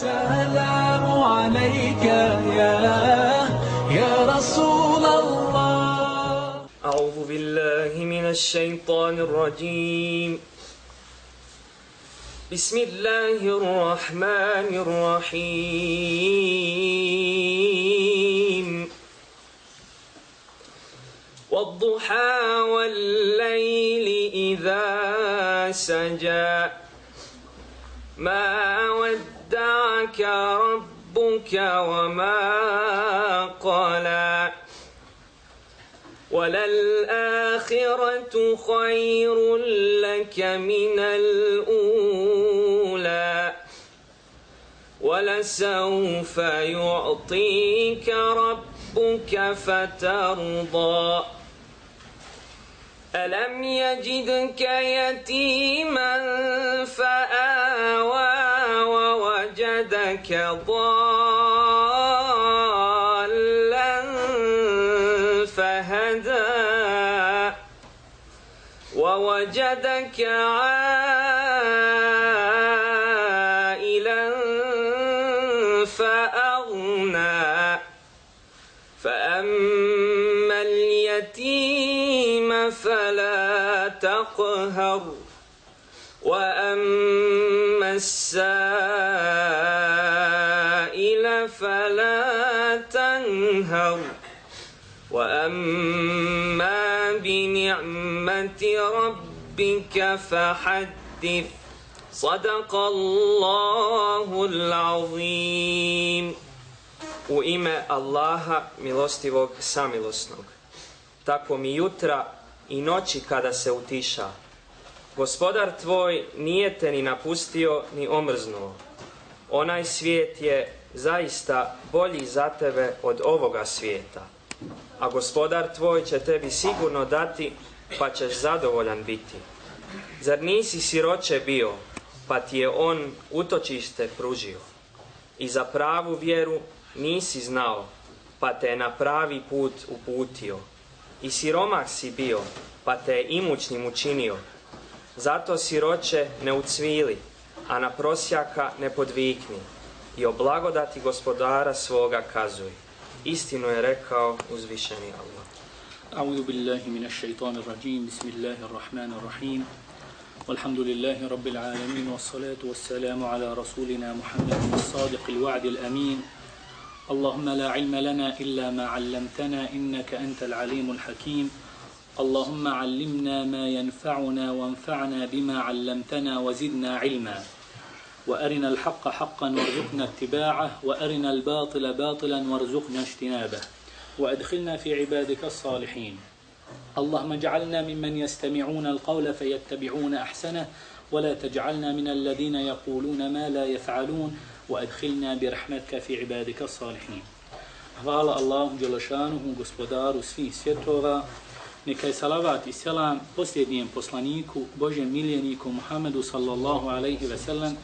السلام عليك يا يا رسول الله. أعوذ بالله من الشيطان الرجيم. بسم الله الرحمن الرحيم. والضحى والليل إذا سجى. ما ودعك ربك وما قلى وللآخرة خير لك من الأولى. ولسوف يعطيك ربك فترضى. ألم يجدك يتيما فآوى ووجدك ضالا فهدى ووجدك عائلا فأغنى. فأما اليتيم فلا تقهر وأما السائل تنهر وأما بنعمة ربك فحدث صدق الله العظيم U ime Allaha milostivog samilosnog. Tako mi jutra i noći kada se utiša. Gospodar tvoj nije te ni napustio ni omrznuo. Onaj svijet je zaista bolji za tebe od ovoga svijeta. A gospodar tvoj će tebi sigurno dati pa ćeš zadovoljan biti. Zar nisi siroće bio pa ti je on utočište pružio? I za pravu vjeru nisi znao, pa te je na pravi put uputio. I siromah si bio, pa te je imućnim učinio. Zato siroće ne ucvili, a na prosjaka ne podvikni I o blagodati gospodara svoga kazuj. Istinu je rekao uzvišeni Allah. أعوذ بالله من الشيطان الرجيم بسم الله الرحمن الرحيم والحمد لله رب العالمين والصلاة والسلام على رسولنا محمد الصادق الوعد الأمين اللهم لا علم لنا إلا ما علمتنا إنك أنت العليم الحكيم اللهم علمنا ما ينفعنا وانفعنا بما علمتنا وزدنا علما وأرنا الحق حقا وارزقنا اتباعه وأرنا الباطل باطلا وارزقنا اجتنابه. وأدخلنا في عبادك الصالحين. اللهم اجعلنا ممن يستمعون القول فيتبعون أحسنه ولا تجعلنا من الذين يقولون ما لا يفعلون. وأدخلنا برحمتك في عبادك الصالحين. Hvala Allahu Đelešanuhu, gospodaru svih svjetova. Neka je salavat i selam posljednijem poslaniku, Božem miljeniku Muhammedu sallallahu alaihi ve sellem,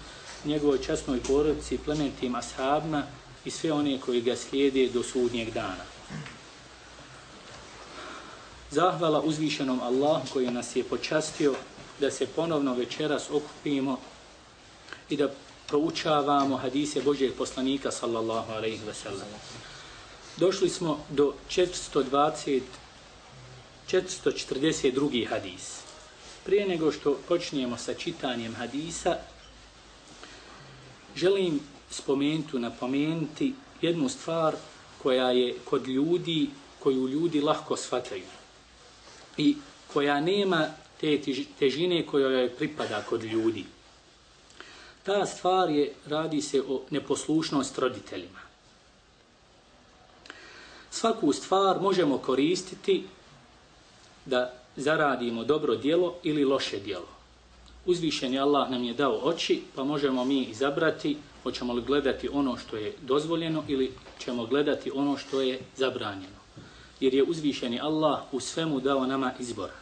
njegovoj časnoj porodici, plementim ashabima i sve one koji ga slijede do sudnjeg dana. Zahvala uzvišenom Allahu koji nas je počastio da se ponovno večeras okupimo i da proučavamo hadise Božeg poslanika sallallahu alaihi ve sellem. Došli smo do 420 442. hadis. Prije nego što počnemo sa čitanjem hadisa, želim spomenuti, napomenuti jednu stvar koja je kod ljudi, koju ljudi lahko shvataju i koja nema te težine koja joj pripada kod ljudi. Ta stvar je, radi se o neposlušnost roditeljima. Svaku stvar možemo koristiti da zaradimo dobro dijelo ili loše dijelo. Uzvišen je Allah nam je dao oči, pa možemo mi izabrati hoćemo li gledati ono što je dozvoljeno ili ćemo gledati ono što je zabranjeno. Jer je uzvišeni Allah u svemu dao nama izbora.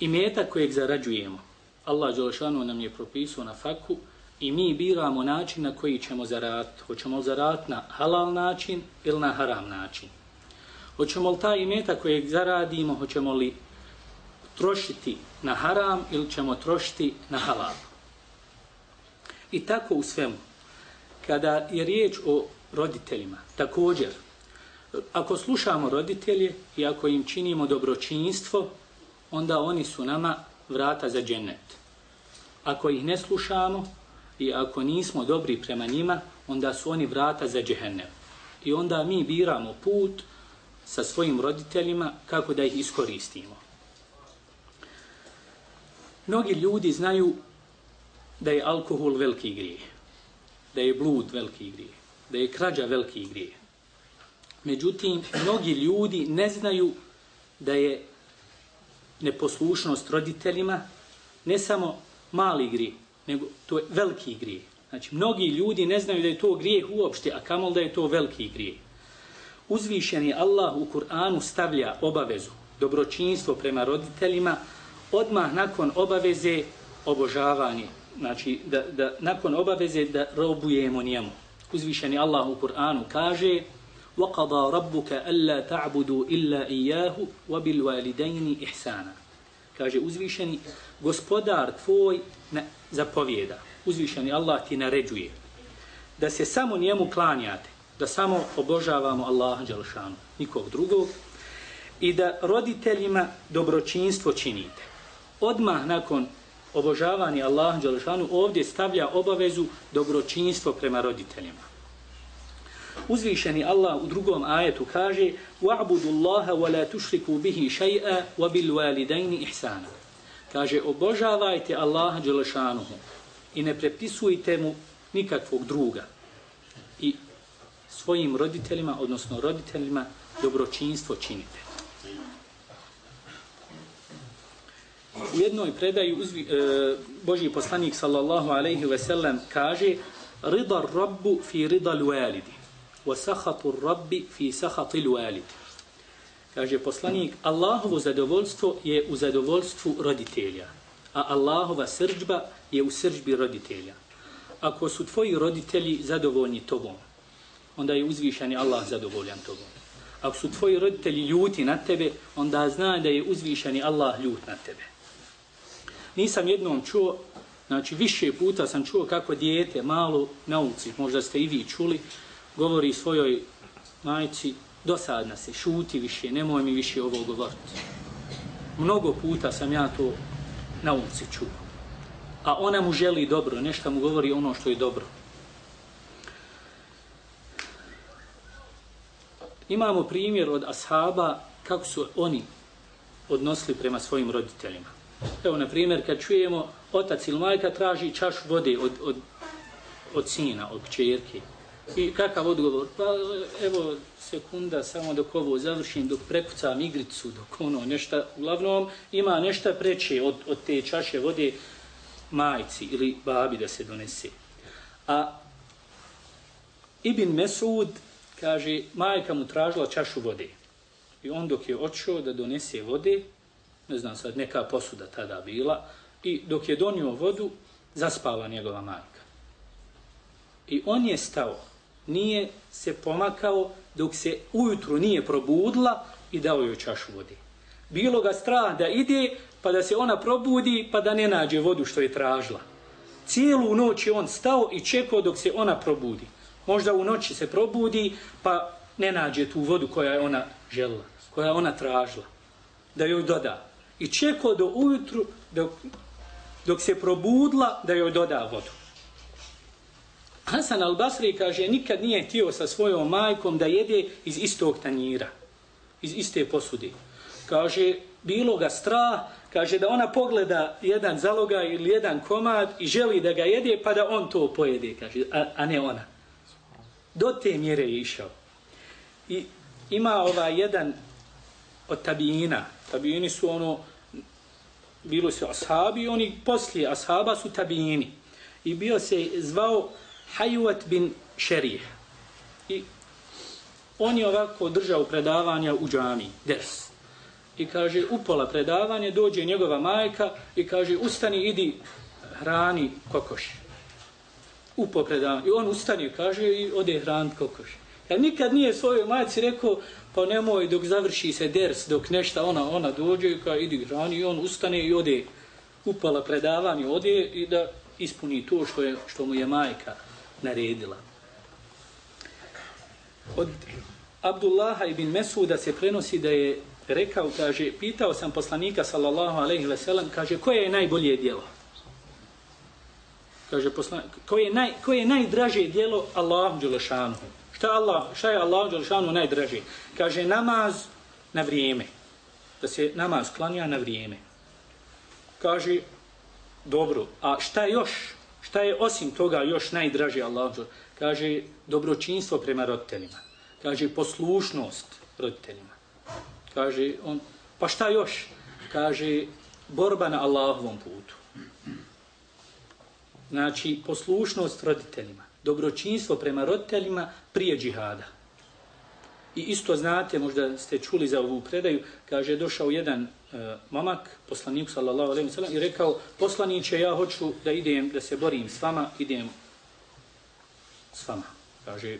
I meta kojeg zarađujemo, Allah Đelšanu nam je propisao na faku i mi biramo način na koji ćemo zaraditi. Hoćemo li zaraditi na halal način ili na haram način. Hoćemo li taj imeta kojeg zaradimo, hoćemo li trošiti na haram ili ćemo trošiti na halal. I tako u svemu. kada je riječ o roditeljima, također, ako slušamo roditelje i ako im činimo dobročinstvo, onda oni su nama vrata za džennet. Ako ih ne slušamo i ako nismo dobri prema njima, onda su oni vrata za džehennem. I onda mi biramo put sa svojim roditeljima kako da ih iskoristimo. Mnogi ljudi znaju da je alkohol veliki grijeh, da je blud veliki grijeh, da je krađa veliki grijeh. Međutim, mnogi ljudi ne znaju da je neposlušnost roditeljima ne samo mali grijeh, nego to je veliki grijeh. Znači, mnogi ljudi ne znaju da je to grijeh uopšte, a kamol da je to veliki grijeh. Uzvišeni Allah u Kur'anu stavlja obavezu, dobročinstvo prema roditeljima, odmah nakon obaveze obožavanje. Znači, da, da nakon obaveze da robujemo njemu. Uzvišeni Allah u Kur'anu kaže وَقَضَى رَبُّكَ أَلَّا تَعْبُدُوا إِلَّا إِيَّاهُ وَبِالْوَالِدَيْنِ إِحْسَانًا Kaže uzvišeni, gospodar tvoj na, zapovjeda. Uzvišeni Allah ti naređuje da se samo njemu klanjate, da samo obožavamo Allaha Đalšanu, nikog drugog, i da roditeljima dobročinstvo činite. Odmah nakon obožavanja Allaha Đalšanu ovdje stavlja obavezu dobročinstvo prema roditeljima. Uzvišeni Allah u drugom ajetu kaže وَعْبُدُ اللَّهَ وَلَا تُشْرِكُوا بِهِ شَيْئًا وَبِالْوَالِدَيْنِ إِحْسَانًا Kaže, obožavajte Allaha Đelešanuhu i ne prepisujte mu nikakvog druga. I svojim roditeljima, odnosno roditeljima, dobročinstvo činite. U jednoj predaji uzvi, e, Božji poslanik sallallahu alaihi ve sellem kaže Rida rabbu fi rida lualidi wa sahatu rabbi fi sahati lualidi. Kaže poslanik, Allahovo zadovoljstvo je u zadovoljstvu roditelja, a Allahova srđba je u srđbi roditelja. Ako su tvoji roditelji zadovoljni tobom, onda je uzvišeni Allah zadovoljan tobom. Ako su tvoji roditelji ljuti na tebe, onda zna da je uzvišeni Allah ljut na tebe. Nisam jednom čuo, znači više puta sam čuo kako dijete malo na ulici, možda ste i vi čuli, govori svojoj majci, dosadna se, šuti više, nemoj mi više ovo govoriti. Mnogo puta sam ja to na ulici čuo. A ona mu želi dobro, nešto mu govori ono što je dobro. Imamo primjer od ashaba kako su oni odnosili prema svojim roditeljima. Evo, na primjer, kad čujemo otac ili majka traži čaš vode od, od, od sina, od čerke. I kakav odgovor? Pa evo, sekunda, samo dok ovo završim, dok prekucam igricu, dok ono nešto, uglavnom ima nešto preče od, od te čaše vode majci ili babi da se donese. A Ibn Mesud kaže, majka mu tražila čašu vode. I on dok je očeo da donese vode, ne znam sad, neka posuda tada bila, i dok je donio vodu, zaspala njegova majka. I on je stao, nije se pomakao dok se ujutru nije probudila i dao joj čašu vode. Bilo ga strah da ide, pa da se ona probudi, pa da ne nađe vodu što je tražila. Cijelu noć je on stao i čekao dok se ona probudi. Možda u noći se probudi, pa ne nađe tu vodu koja je ona želila, koja je ona tražila, da joj doda. I čekao do ujutru, dok, dok se probudla, da joj doda vodu. Hasan al-Basri kaže, nikad nije htio sa svojom majkom da jede iz istog tanjira, iz iste posude. Kaže, bilo ga strah, kaže da ona pogleda jedan zaloga ili jedan komad i želi da ga jede, pa da on to pojede, kaže, a, a ne ona. Do te mjere je išao. I ima ovaj jedan od tabijina, tabijini su ono, bilo su ashabi, oni poslije ashaba su tabijini. I bio se zvao Hayuat bin Šerih. I on je ovako držao predavanja u džami, ders. I kaže, upola predavanje, dođe njegova majka i kaže, ustani, idi, hrani kokoš. Upo predavanje. I on ustani, kaže, i ode hran kokoš. Ja nikad nije svojoj majci rekao, pa nemoj dok završi se ders, dok nešta ona ona dođe i kao idi hrani, i on ustane i ode, upala predavanje, ode i da ispuni to što, je, što mu je majka naredila. Od Abdullaha ibn Mesuda se prenosi da je rekao, kaže, pitao sam poslanika sallallahu alejhi ve sellem, kaže, koje je najbolje djelo? Kaže, poslanik, koje je, naj, koje je najdraže djelo Allahu Đelešanu? Šta, Allah, šta je Allah Đelšanu najdraži? Kaže, namaz na vrijeme. Da se namaz klanja na vrijeme. Kaže, dobro, a šta još? Šta je osim toga još najdraži Allahu Đelšanu? Kaže, dobročinstvo prema roditeljima. Kaže, poslušnost roditeljima Kaže on, pa šta još? Kaže, borba na Allahovom putu. Znači, poslušnost roditeljima, dobročinstvo prema roditeljima prije džihada. I isto znate, možda ste čuli za ovu predaju, kaže, došao jedan e, mamak, poslanik sallallahu alaihi wa sellem i rekao, poslaniće, ja hoću da idem, da se borim s vama, idem s vama. Kaže,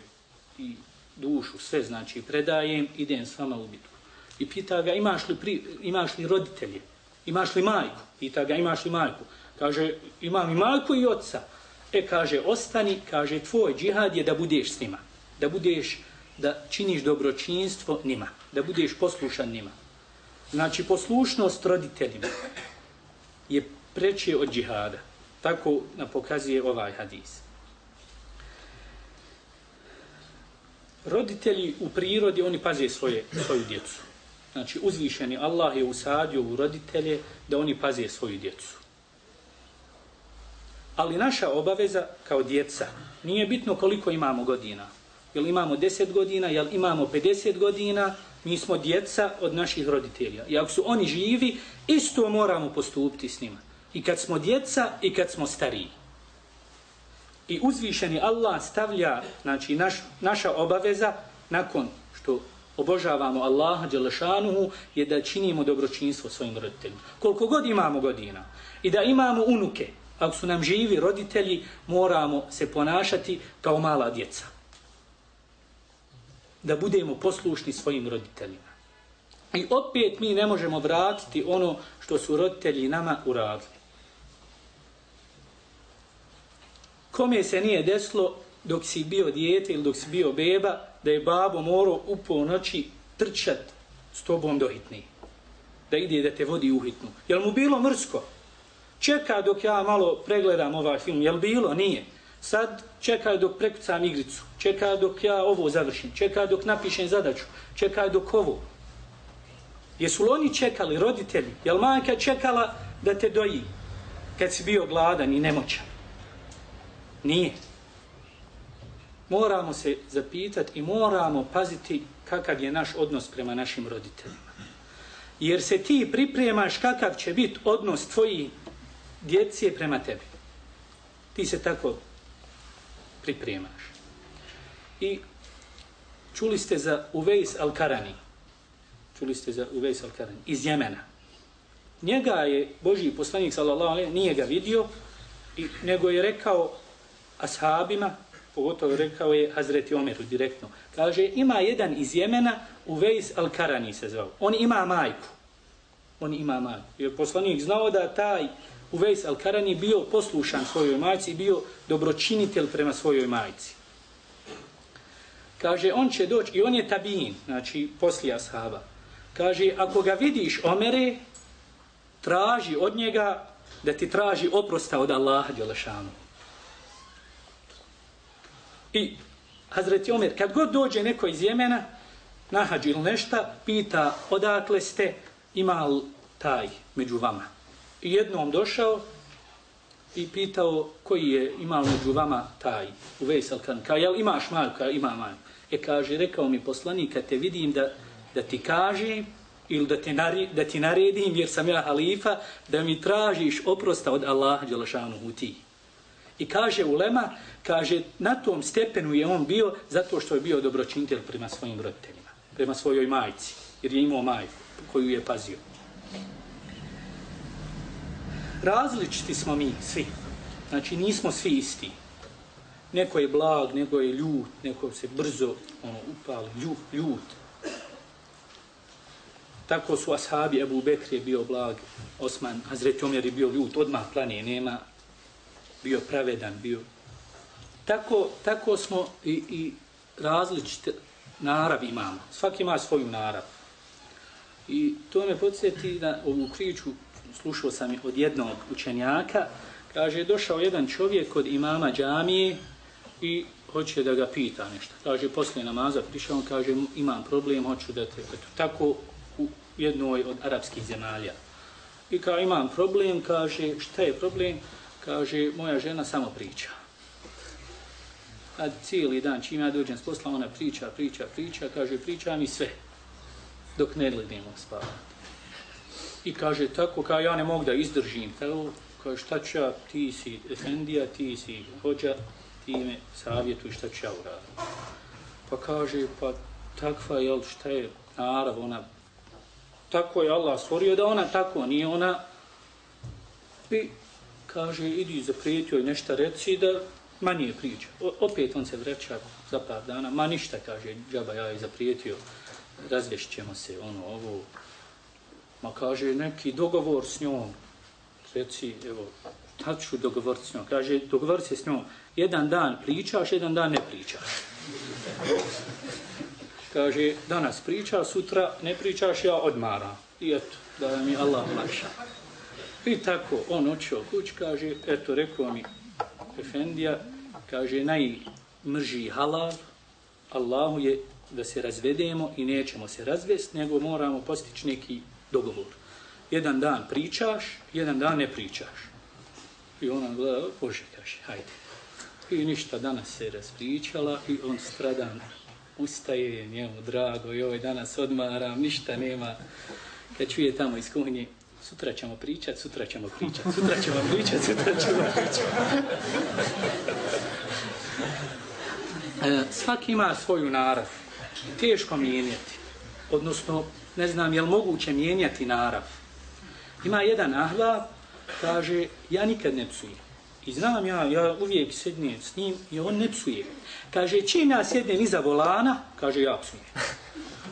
i dušu, sve znači, predajem, idem s vama u bitku. I pita ga imaš li, pri, imaš li roditelje, imaš li majku, pita ga imaš li majku, kaže imam i majku i oca, e kaže ostani, kaže tvoj džihad je da budeš s njima, da budeš, da činiš dobročinstvo njima, da budeš poslušan njima. Znači poslušnost roditeljima je preče od džihada, tako nam pokazuje ovaj hadis. Roditelji u prirodi, oni paze svoje, svoju djecu. Znači, uzvišeni Allah je usadio u roditelje da oni paze svoju djecu. Ali naša obaveza kao djeca nije bitno koliko imamo godina. Jel imamo 10 godina, jel imamo 50 godina, mi smo djeca od naših roditelja. I ako su oni živi, isto moramo postupiti s njima. I kad smo djeca i kad smo stariji. I uzvišeni Allah stavlja, znači naš, naša obaveza nakon što obožavamo Allaha Đelešanuhu je da činimo dobročinstvo svojim roditeljima. Koliko god imamo godina i da imamo unuke, ako su nam živi roditelji, moramo se ponašati kao mala djeca. Da budemo poslušni svojim roditeljima. I opet mi ne možemo vratiti ono što su roditelji nama uradili. Kome se nije deslo dok si bio dijete ili dok si bio beba, da je babo morao u ponoći trčat s tobom do hitni. Da ide da te vodi u hitnu. Jel mu bilo mrsko? Čeka dok ja malo pregledam ovaj film. Jel bilo? Nije. Sad čeka dok prekucam igricu. Čeka dok ja ovo završim. Čeka dok napišem zadaću. Čeka dok ovo. Jesu li oni čekali, roditelji? Jel majka čekala da te doji? Kad si bio gladan i nemoćan? Nije moramo se zapitati i moramo paziti kakav je naš odnos prema našim roditeljima. Jer se ti pripremaš kakav će biti odnos djeci je prema tebi. Ti se tako pripremaš. I čuli ste za Uvejs Al-Karani. Čuli ste za Uvejs Al-Karani. Iz Jemena. Njega je Boži poslanik, sallallahu alaihi, nije ga vidio, i, nego je rekao ashabima, pogotovo rekao je Hazreti Omeru direktno. Kaže, ima jedan iz Jemena, Uvejs Al-Karani se zvao. On ima majku. On ima majku. Jer poslanik znao da taj Uvejs Al-Karani bio poslušan svojoj majci i bio dobročinitel prema svojoj majci. Kaže, on će doći, i on je tabin, znači poslije ashaba. Kaže, ako ga vidiš Omere, traži od njega da ti traži oprosta od Allaha Đelešanu. I Hazreti Omer, kad god dođe neko iz Jemena, nahađi ili nešta, pita odakle ste, ima taj među vama. I jednom došao i pitao koji je imao među vama taj u Veselkan. Kao, jel imaš maju? Kao, ima maju. E kaže, rekao mi poslanik, kad te vidim da, da ti kaže ili da, te nari, da ti naredim, jer sam ja halifa, da mi tražiš oprosta od Allaha Đelešanu u ti. I kaže Ulema, kaže, na tom stepenu je on bio zato što je bio dobročinitelj prema svojim roditeljima, prema svojoj majci, jer je imao majku koju je pazio. Različiti smo mi, svi. Znači, nismo svi isti. Neko je blag, neko je ljut, neko se brzo ono, upali, ljut, ljut. Tako su ashabi, Ebu Bekr je bio blag, Osman, Hazreti Omer je bio ljut, odmah plane nema, bio pravedan, bio tako, tako smo i, i različite, narav imamo. Svaki ima svoju narav. I to me podsjeti da ovu kriču slušao sam je od jednog učenjaka, kaže, došao jedan čovjek kod imama džamije i hoće da ga pita nešto. Kaže, poslije namaza prišao, kaže, imam problem, hoću da te... Eto, tako u jednoj od arapskih zemalja. I kao imam problem, kaže, šta je problem? Kaže, moja žena samo priča. A cijeli dan, čim ja dođem s posla, ona priča, priča, priča, kaže, priča mi sve. Dok ne gledimo spavati. I kaže, tako, kao ja ne mogu da izdržim. Tako, kaže, šta ću ja, ti si efendija, ti si hođa, ti me savjetuj šta ću ja uraditi. Pa kaže, pa takva, jel, šta je narav, ona, tako je Allah stvorio da ona tako, nije ona, i kaže, idi zaprijetio i nešto reci da manje priča. O, opet on se vraća za par dana, ma ništa, kaže, džaba ja je zaprijetio, razvješćemo se, ono, ovo, ma kaže, neki dogovor s njom, reci, evo, tad ću dogovor s njom, kaže, dogovor se s njom, jedan dan pričaš, jedan dan ne pričaš. Kaže, danas priča, sutra ne pričaš, ja odmaram. I eto, da mi Allah lakša. I tako, on očeo kuć, kaže, eto, rekao mi, Efendija, kaže, najmrži halal, Allahu je da se razvedemo i nećemo se razvesti, nego moramo postići neki dogovor. Jedan dan pričaš, jedan dan ne pričaš. I ona gleda, Bože, kaže, hajde. I ništa, danas se raspričala i on stradan ustaje, njemu drago, i ovaj danas odmaram, ništa nema. Kad čuje tamo iz kuhnje, sutra ćemo pričat, sutra ćemo pričat, sutra ćemo pričat, sutra ćemo pričat. E, svaki ima svoju narav. Teško mijenjati. Odnosno, ne znam, je li moguće mijenjati narav. Ima jedan ahla, kaže, ja nikad ne psujem. I znam ja, ja uvijek sednem s njim i on ne psuje. Kaže, čim ja sjednem iza volana, kaže, ja psujem.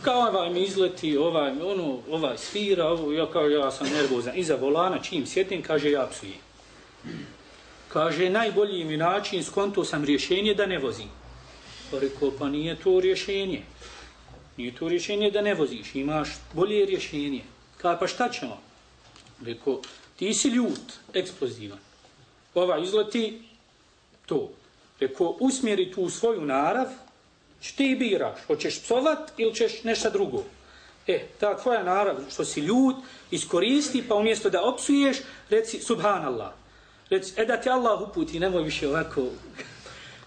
Kao ovaj mi izleti, ovaj, ono, ovaj svira, ovo, ja kao ja sam nervozan. Iza volana, čim sjednem, kaže, ja psujem. Kaže, najbolji mi način, skonto sam rješenje da ne vozim. Pa rekao, pa nije to rješenje. Nije to rješenje da ne voziš, imaš bolje rješenje. Kaže, pa šta ćemo? Rekao, ti si ljut, eksplozivan ova izleti to. Reko, usmjeri tu svoju narav, što ti biraš, hoćeš psovat ili ćeš nešto drugo. E, ta tvoja narav, što si ljut, iskoristi, pa umjesto da opsuješ, reci, subhanallah. Reci, e da te Allah uputi, nemoj više ovako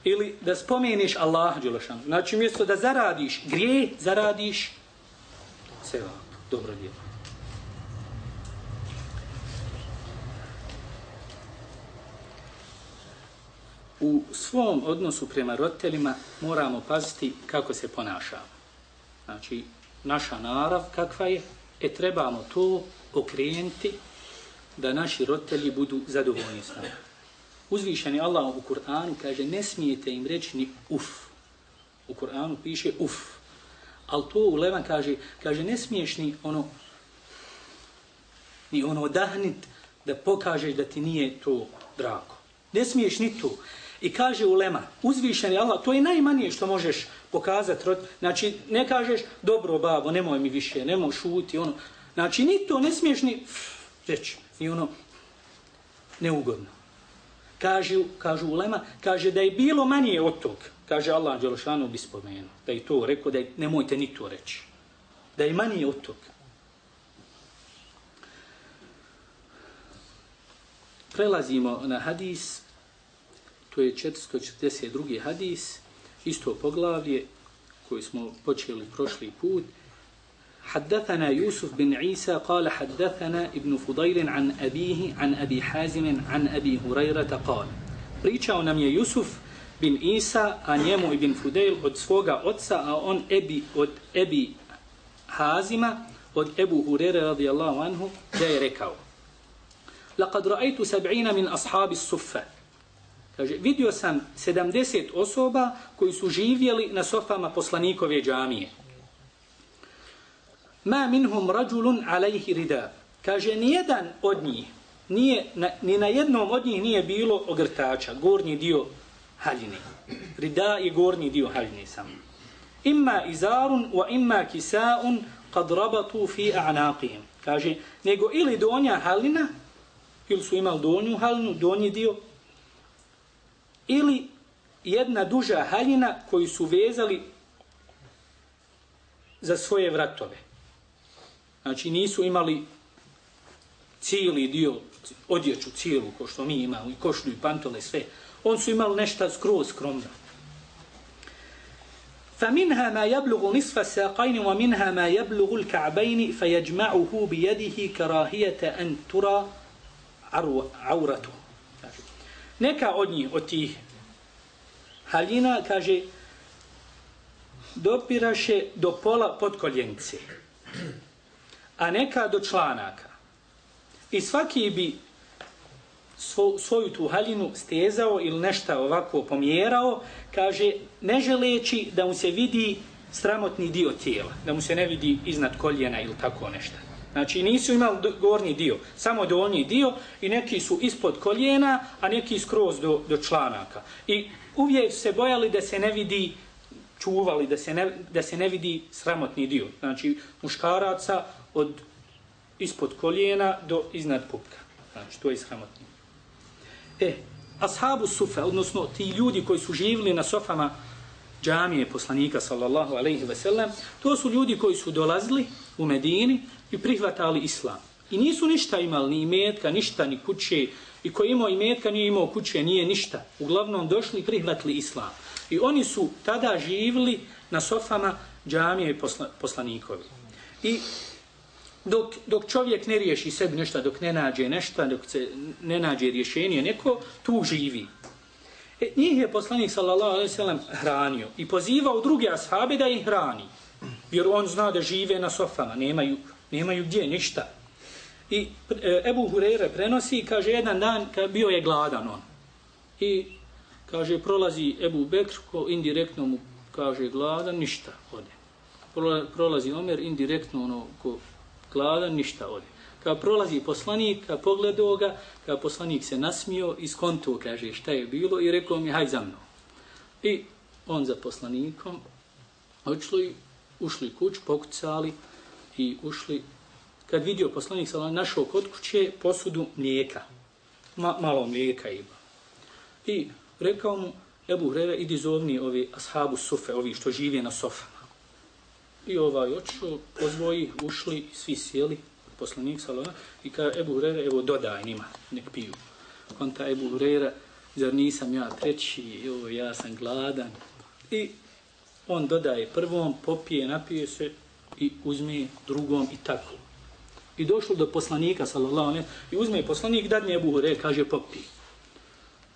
ili da spomeniš Allah, Đelešanu. Znači, mjesto da zaradiš grije, zaradiš seva, dobro djelo. u svom odnosu prema roditeljima moramo paziti kako se ponašamo. Znači, naša narav kakva je, e trebamo to okrenuti da naši roditelji budu zadovoljni s nama. Uzvišeni Allah u Kur'anu kaže ne smijete im reći ni uf. U Kur'anu piše uf. Ali to u Levan kaže, kaže ne smiješ ni ono ni ono odahnit da pokažeš da ti nije to drago. Ne smiješ ni to. I kaže ulema, uzvišen je Allah, to je najmanje što možeš pokazati. Znači, ne kažeš, dobro babo, nemoj mi više, nemoj šuti, ono. Znači, ni to ne smiješ ni reći, ni ono, neugodno. Kažu, kažu ulema, kaže da je bilo manje od tog, kaže Allah Đelšanu bi spomenuo, da je to rekao, da je, nemojte ni to reći. Da je manje od tog. Prelazimo na hadis to je 442. hadis, isto poglavlje koji smo počeli prošli put. حدثنا يوسف بن عيسى قال حدثنا ابن فضيل عن أبيه عن أبي حازم عن أبي هريرة قال Pričao nam je Jusuf bin Isa, a njemu ibn Fudail od svoga oca, a on Ebi od Ebi Hazima, od Ebu Hurere radijallahu anhu, da je rekao لقد رأيت سبعين من أصحاب الصفة Kaže, vidio sam 70 osoba koji su živjeli na sofama poslanikove džamije. Ma minhum rajulun alaihi rida. Kaže, nijedan od njih, nije, na, ni na jednom od njih nije bilo ogrtača, gornji dio haljine. Rida je gornji dio haljine samo. imma izarun wa imma kisaun kad rabatu fi a'naqihim. Kaže, nego ili donja halina, ili su imali donju halinu, donji dio, ili jedna duža haljina koju su vezali za svoje vratove. Znači nisu imali cijeli dio odjeću cijelu ko što mi imamo i košlju i pantole sve. On su imali nešto skroz skromno. فمنها ما يبلغ نصف الساقين ومنها ما يبلغ الكعبين فيجمعه بيده كراهية أن ترى عورته neka od njih, od tih haljina, kaže, dopiraše do pola podkoljenice, a neka do članaka. I svaki bi svo, svoju tu haljinu stezao ili nešto ovako pomjerao, kaže, ne želeći da mu se vidi sramotni dio tijela, da mu se ne vidi iznad koljena ili tako nešto. Znači nisu imali gornji dio, samo donji dio i neki su ispod koljena, a neki skroz do, do članaka. I uvijek se bojali da se ne vidi, čuvali da se ne, da se ne vidi sramotni dio. Znači muškaraca od ispod koljena do iznad pupka. Znači to je sramotni. E, ashabu sufa, odnosno ti ljudi koji su živili na sofama džamije poslanika sallallahu alaihi ve sellem, to su ljudi koji su dolazili u Medini i prihvatali islam. I nisu ništa imali, ni imetka, ništa, ni kuće. I ko imao imetka, nije imao kuće, nije ništa. Uglavnom došli i prihvatili islam. I oni su tada živili na sofama džamije posla, poslanikovi. I dok, dok čovjek ne riješi sebi nešto, dok ne nađe nešto, dok se ne nađe rješenje, neko tu živi. E, njih je poslanik sallallahu alaihi sallam hranio i pozivao druge ashabe da ih hrani. Jer on zna da žive na sofama, nemaju, nemaju gdje, ništa. I e, Ebu Hurere prenosi, kaže, jedan dan kad bio je gladan on. I kaže, prolazi Ebu Bekr, ko indirektno mu kaže gladan, ništa ode. Prolazi Omer, indirektno ono, ko gladan, ništa ode. Kad prolazi poslanik, kad pogledao ga, kad poslanik se nasmio, iskonto kaže šta je bilo i rekao mi, haj za mnom. I on za poslanikom, očli, ušli kuć, pokucali i ušli. Kad vidio poslanik, sam našao kod kuće posudu mlijeka. Ma, malo mlijeka ima. I rekao mu, Ebu Hreve, idi zovni ovi ashabu sufe, ovi što žive na sofama. I ovaj očeo, pozvoji, ušli, svi sjeli, poslanik sallallahu i kaže Ebu Hurera evo dodaj njima nek piju. Konta Ebu Hurera zar nisam ja treći evo ja sam gladan. I on dodaje prvom popije napije se i uzme drugom i tako. I došlo do poslanika sallallahu alejhi i uzme poslanik dadne Ebu Hurera kaže popi.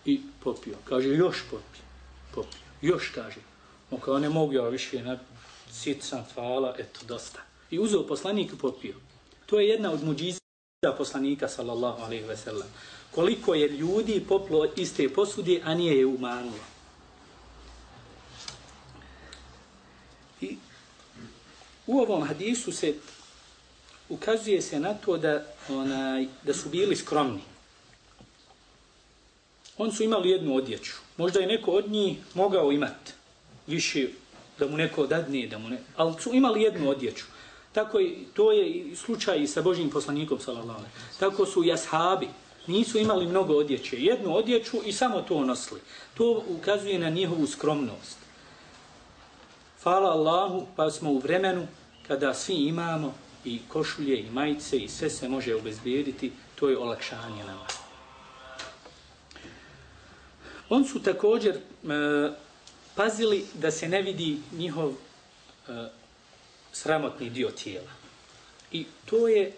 I popio. Kaže još popi. Popio, još kaže. On kao ne mogu ja više na sit sam hvala eto dosta i uzeo poslanik i popio To je jedna od muđiza poslanika, sallallahu alaihi ve sellem. Koliko je ljudi poplo iste posudi, a nije je umanulo. I u ovom hadisu se ukazuje se na to da, onaj, da su bili skromni. On su imali jednu odjeću. Možda je neko od njih mogao imati više da mu neko dadne, da mu ne... ali su imali jednu odjeću. Tako je, to je slučaj i sa Božim poslanikom, sallallahu Tako su i ashabi, nisu imali mnogo odjeće, jednu odjeću i samo to nosili. To ukazuje na njihovu skromnost. Hvala Allahu, pa smo u vremenu kada svi imamo i košulje i majice i sve se može obezbijediti, to je olakšanje nama. On su također e, pazili da se ne vidi njihov e, sramotni dio tijela. I to je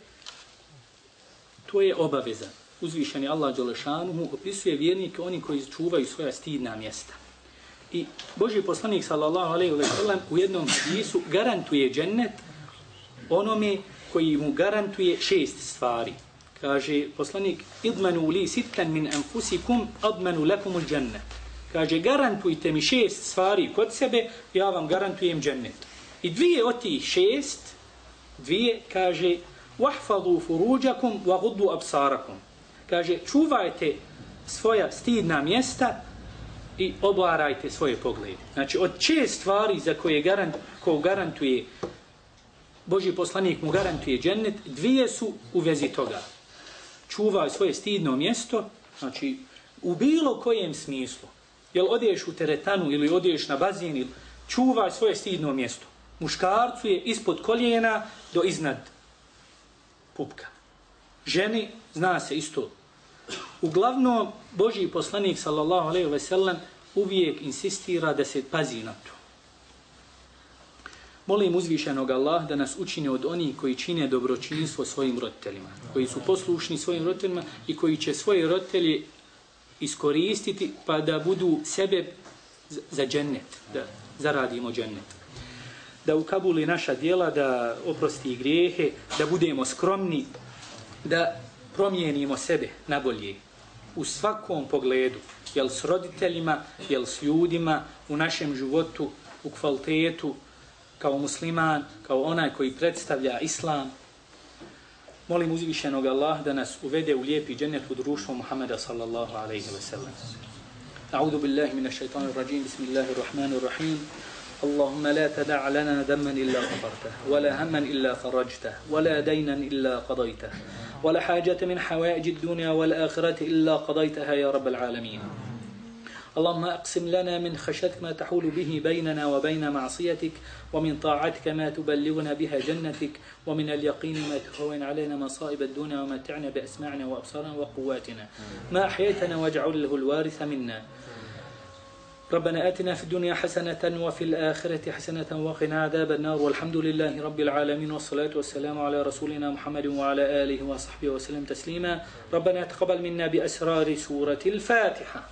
to je obaveza. Uzvišeni Allah Đelešanuhu opisuje vjernike oni koji čuvaju svoja stidna mjesta. I Boži poslanik sallallahu alejhi ve sellem u jednom hadisu garantuje džennet onome koji mu garantuje šest stvari. Kaže poslanik idmanu li sittan min anfusikum admanu lakum al-jannah. Kaže garantujte mi šest stvari kod sebe, ja vam garantujem džennet. I dvije od tih šest, dvije, kaže, wahfadu furuđakum wa guddu absarakum. Kaže, čuvajte svoja stidna mjesta i obarajte svoje poglede. Znači, od čest stvari za koje garant, ko garantuje Boži poslanik mu garantuje džennet, dvije su u vezi toga. Čuvaj svoje stidno mjesto, znači, u bilo kojem smislu. Jel odeš u teretanu ili odeš na bazin, ili čuvaj svoje stidno mjesto. Muškarcu je ispod koljena do iznad pupka. Ženi zna se isto. Uglavnom, Boži poslanik, sallallahu alaihi ve sellem, uvijek insistira da se pazi na to. Molim uzvišenog Allah da nas učine od onih koji čine dobročinstvo svojim roditeljima, koji su poslušni svojim roditeljima i koji će svoje roditelje iskoristiti pa da budu sebe za džennet, da zaradimo džennet. Da ukabuli naša dijela, da oprosti grijehe, da budemo skromni, da promijenimo sebe na bolje u svakom pogledu, jel s roditeljima, jel s ljudima, u našem životu, u kvalitetu, kao musliman, kao onaj koji predstavlja islam. Molim uzvišenog Allah da nas uvede u lijepi džennet u društvu Muhammeda sallallahu alaihi wa sallam. أعوذ بالله من الشيطان الرجيم بسم الله الرحمن الرحيم اللهم لا تدع لنا ذما إلا غفرته ولا هما إلا فرجته ولا دينا إلا قضيته ولا حاجة من حوائج الدنيا والآخرة إلا قضيتها يا رب العالمين اللهم أقسم لنا من خشيتك ما تحول به بيننا وبين معصيتك ومن طاعتك ما تبلغنا بها جنتك ومن اليقين ما تهون علينا مصائب الدنيا ومتعنا بأسماعنا وأبصارنا وقواتنا. ما أحييتنا واجعل له الوارث منا. ربنا آتنا في الدنيا حسنة وفي الآخرة حسنة وقنا عذاب النار. والحمد لله رب العالمين والصلاة والسلام على رسولنا محمد وعلى آله وصحبه وسلم تسليما. ربنا تقبل منا بأسرار سورة الفاتحة.